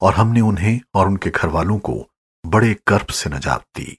और हमने उन्हें और उनके घरवालों को बड़े गर्भ से नजात दी।